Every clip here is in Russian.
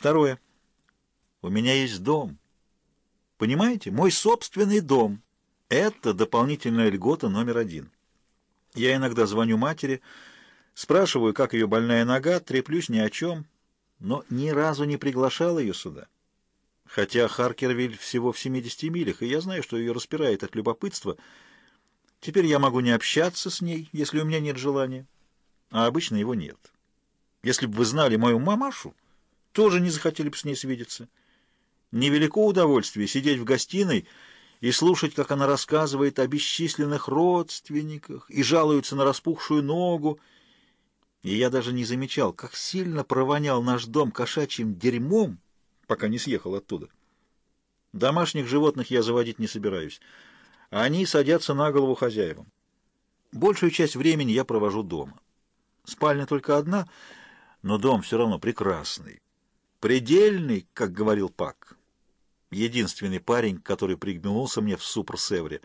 Второе. У меня есть дом. Понимаете? Мой собственный дом. Это дополнительная льгота номер один. Я иногда звоню матери, спрашиваю, как ее больная нога, треплюсь ни о чем, но ни разу не приглашал ее сюда. Хотя Харкервиль всего в 70 милях, и я знаю, что ее распирает от любопытства. Теперь я могу не общаться с ней, если у меня нет желания, а обычно его нет. Если бы вы знали мою мамашу, тоже не захотели бы с ней свидеться. Невелико удовольствие сидеть в гостиной и слушать, как она рассказывает о бесчисленных родственниках и жалуется на распухшую ногу. И я даже не замечал, как сильно провонял наш дом кошачьим дерьмом, пока не съехал оттуда. Домашних животных я заводить не собираюсь. Они садятся на голову хозяевам. Большую часть времени я провожу дома. Спальня только одна, но дом все равно прекрасный. Предельный, как говорил Пак. Единственный парень, который пригнулся мне в Супер-Севре.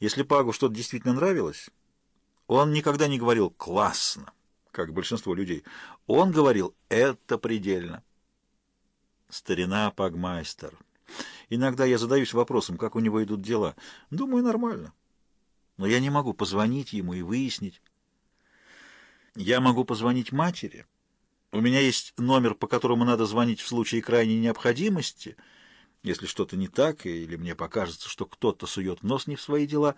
Если Пагу что-то действительно нравилось, он никогда не говорил «классно», как большинство людей. Он говорил «это предельно». Старина Пагмайстер. Иногда я задаюсь вопросом, как у него идут дела. Думаю, нормально. Но я не могу позвонить ему и выяснить. Я могу позвонить матери. У меня есть номер, по которому надо звонить в случае крайней необходимости, если что-то не так, или мне покажется, что кто-то сует нос не в свои дела.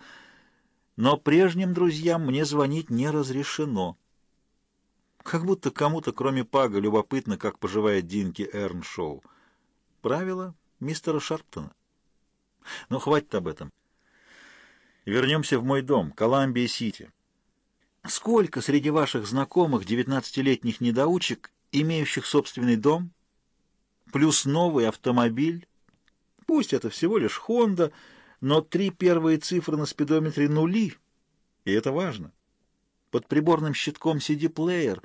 Но прежним друзьям мне звонить не разрешено. Как будто кому-то, кроме Пага, любопытно, как поживает Динки Эрншоу. Правило мистера Шарптона. Но хватит об этом. Вернемся в мой дом, Коламбия-Сити. Сколько среди ваших знакомых девятнадцатилетних недоучек, имеющих собственный дом, плюс новый автомобиль? Пусть это всего лишь Honda, но три первые цифры на спидометре нули, и это важно. Под приборным щитком CD-плеер,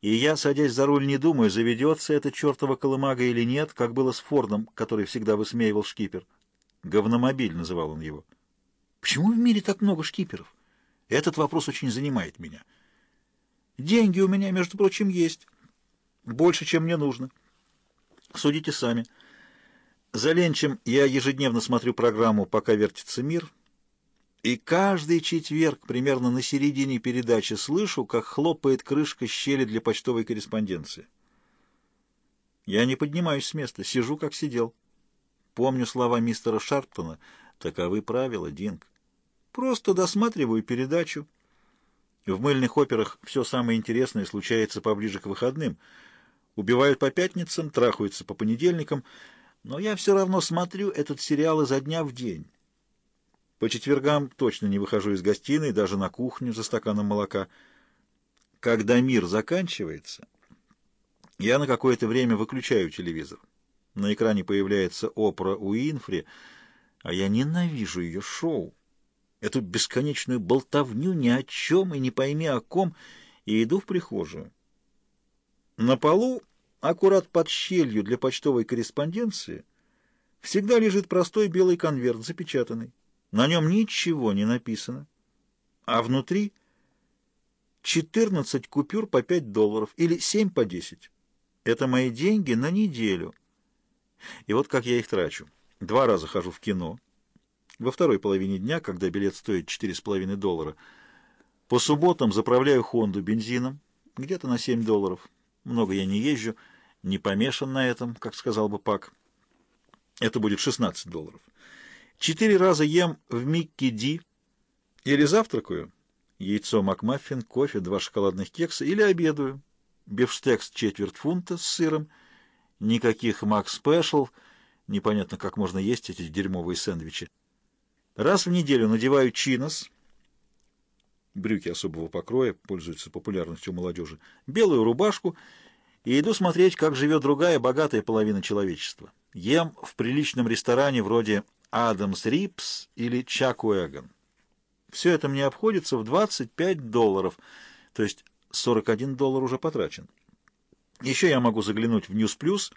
и я, садясь за руль, не думаю, заведется эта чертова колымага или нет, как было с Фордом, который всегда высмеивал шкипер. Говномобиль называл он его. Почему в мире так много шкиперов? Этот вопрос очень занимает меня. Деньги у меня, между прочим, есть. Больше, чем мне нужно. Судите сами. За ленчем я ежедневно смотрю программу «Пока вертится мир», и каждый четверг, примерно на середине передачи, слышу, как хлопает крышка щели для почтовой корреспонденции. Я не поднимаюсь с места, сижу, как сидел. Помню слова мистера Шарптона. Таковы правила, Динг. Просто досматриваю передачу. В мыльных операх все самое интересное случается поближе к выходным. Убивают по пятницам, трахаются по понедельникам, но я все равно смотрю этот сериал изо дня в день. По четвергам точно не выхожу из гостиной, даже на кухню за стаканом молока. Когда мир заканчивается, я на какое-то время выключаю телевизор. На экране появляется Опра Уинфри, а я ненавижу ее шоу. Эту бесконечную болтовню ни о чем и не пойми о ком, и иду в прихожую. На полу, аккурат под щелью для почтовой корреспонденции, всегда лежит простой белый конверт, запечатанный. На нем ничего не написано, а внутри 14 купюр по 5 долларов или 7 по 10. Это мои деньги на неделю. И вот как я их трачу. Два раза хожу в кино. Во второй половине дня, когда билет стоит 4,5 доллара. По субботам заправляю Хонду бензином, где-то на 7 долларов. Много я не езжу, не помешан на этом, как сказал бы Пак. Это будет 16 долларов. Четыре раза ем в Микки Ди или завтракаю, яйцо Макмаффин, кофе, два шоколадных кекса, или обедаю, бифштекс четверть фунта с сыром, никаких Мак Спешл, непонятно, как можно есть эти дерьмовые сэндвичи. Раз в неделю надеваю чинос, брюки особого покроя, пользуются популярностью у молодежи, белую рубашку и иду смотреть, как живет другая богатая половина человечества. Ем в приличном ресторане вроде Адамс Рипс или Чак Уэгон. Все это мне обходится в 25 долларов, то есть 41 доллар уже потрачен. Еще я могу заглянуть в News Plus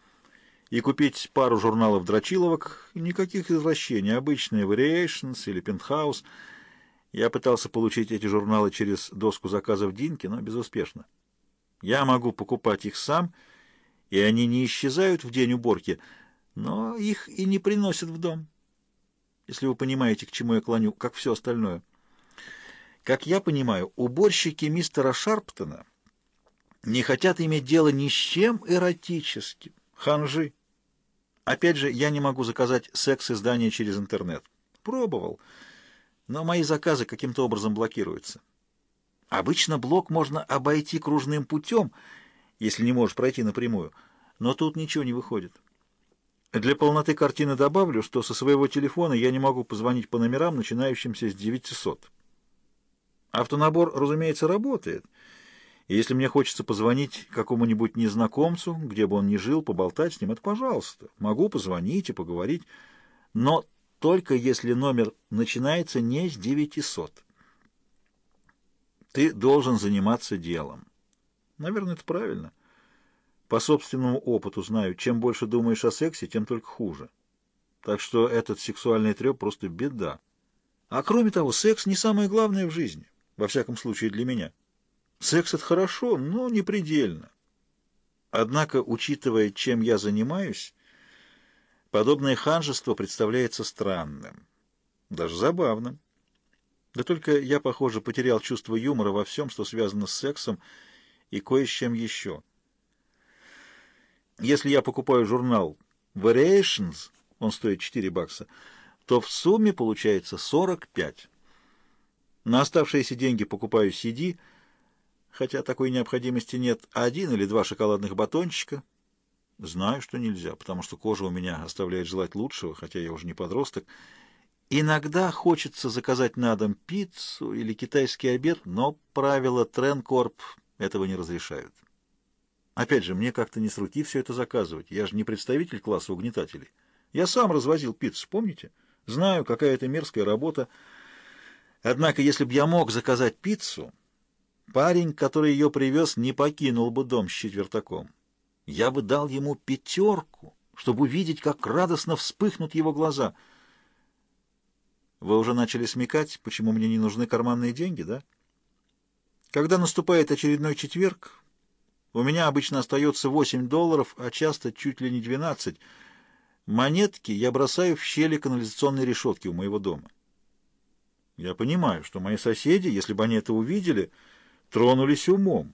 и купить пару журналов дрочиловок, никаких извращений, обычные Variations или Penthouse. Я пытался получить эти журналы через доску заказов Динки, но безуспешно. Я могу покупать их сам и они не исчезают в день уборки, но их и не приносят в дом. Если вы понимаете, к чему я клоню, как все остальное. Как я понимаю, уборщики мистера Шарптона не хотят иметь дело ни с чем эротическим. Ханжи. Опять же, я не могу заказать секс-издание через интернет. Пробовал, но мои заказы каким-то образом блокируются. Обычно блок можно обойти кружным путем, если не можешь пройти напрямую, но тут ничего не выходит. Для полноты картины добавлю, что со своего телефона я не могу позвонить по номерам, начинающимся с 900. Автонабор, разумеется, работает. И если мне хочется позвонить какому-нибудь незнакомцу, где бы он ни жил, поболтать с ним, это пожалуйста. Могу позвонить и поговорить, но только если номер начинается не с 900. Ты должен заниматься делом. Наверное, это правильно. По собственному опыту знаю, чем больше думаешь о сексе, тем только хуже. Так что этот сексуальный треп просто беда. А кроме того, секс не самое главное в жизни, во всяком случае для меня. Секс — это хорошо, но не предельно. Однако, учитывая, чем я занимаюсь, подобное ханжество представляется странным, даже забавным. Да только я, похоже, потерял чувство юмора во всем, что связано с сексом, и кое с чем еще. Если я покупаю журнал Variations, он стоит 4 бакса, то в сумме получается 45. На оставшиеся деньги покупаю CD, хотя такой необходимости нет, один или два шоколадных батончика. Знаю, что нельзя, потому что кожа у меня оставляет желать лучшего, хотя я уже не подросток. Иногда хочется заказать на дом пиццу или китайский обед, но правила Тренкорп этого не разрешают. Опять же, мне как-то не с руки все это заказывать. Я же не представитель класса угнетателей. Я сам развозил пиццу, помните? Знаю, какая это мерзкая работа. Однако, если бы я мог заказать пиццу, парень, который ее привез, не покинул бы дом с четвертаком. Я бы дал ему пятерку, чтобы увидеть, как радостно вспыхнут его глаза. Вы уже начали смекать, почему мне не нужны карманные деньги, да? Когда наступает очередной четверг, у меня обычно остается 8 долларов, а часто чуть ли не 12. Монетки я бросаю в щели канализационной решетки у моего дома. Я понимаю, что мои соседи, если бы они это увидели, тронулись умом.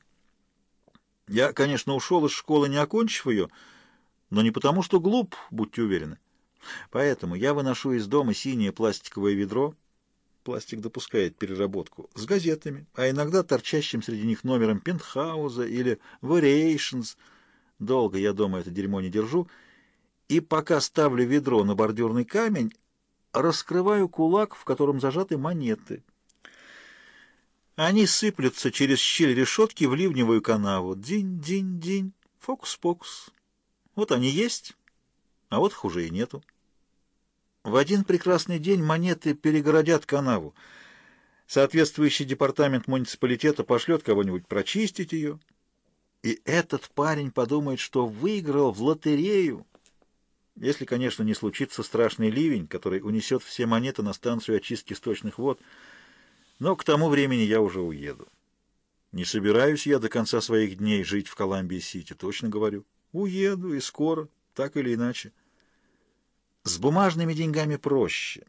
Я, конечно, ушел из школы, не окончив ее, но не потому, что глуп, будьте уверены. Поэтому я выношу из дома синее пластиковое ведро, пластик допускает переработку, с газетами, а иногда торчащим среди них номером пентхауза или variations. Долго я дома это дерьмо не держу. И пока ставлю ведро на бордюрный камень, раскрываю кулак, в котором зажаты монеты. Они сыплются через щель решетки в ливневую канаву. Динь-динь-динь, фокус-покус. Вот они есть, а вот хуже и нету. В один прекрасный день монеты перегородят канаву. Соответствующий департамент муниципалитета пошлет кого-нибудь прочистить ее. И этот парень подумает, что выиграл в лотерею. Если, конечно, не случится страшный ливень, который унесет все монеты на станцию очистки сточных вод. Но к тому времени я уже уеду. Не собираюсь я до конца своих дней жить в Коламбии-Сити, точно говорю. Уеду и скоро, так или иначе. С бумажными деньгами проще.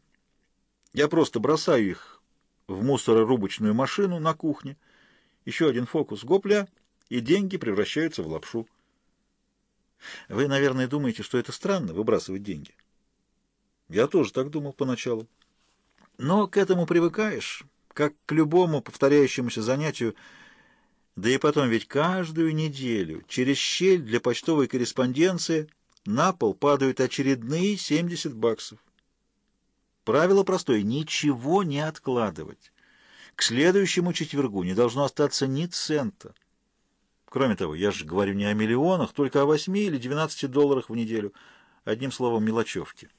Я просто бросаю их в мусорорубочную машину на кухне. Еще один фокус. Гопля, и деньги превращаются в лапшу. Вы, наверное, думаете, что это странно, выбрасывать деньги. Я тоже так думал поначалу. Но к этому привыкаешь, как к любому повторяющемуся занятию, да и потом ведь каждую неделю через щель для почтовой корреспонденции на пол падают очередные 70 баксов. Правило простое — ничего не откладывать. К следующему четвергу не должно остаться ни цента. Кроме того, я же говорю не о миллионах, только о 8 или 12 долларах в неделю. Одним словом, мелочевки.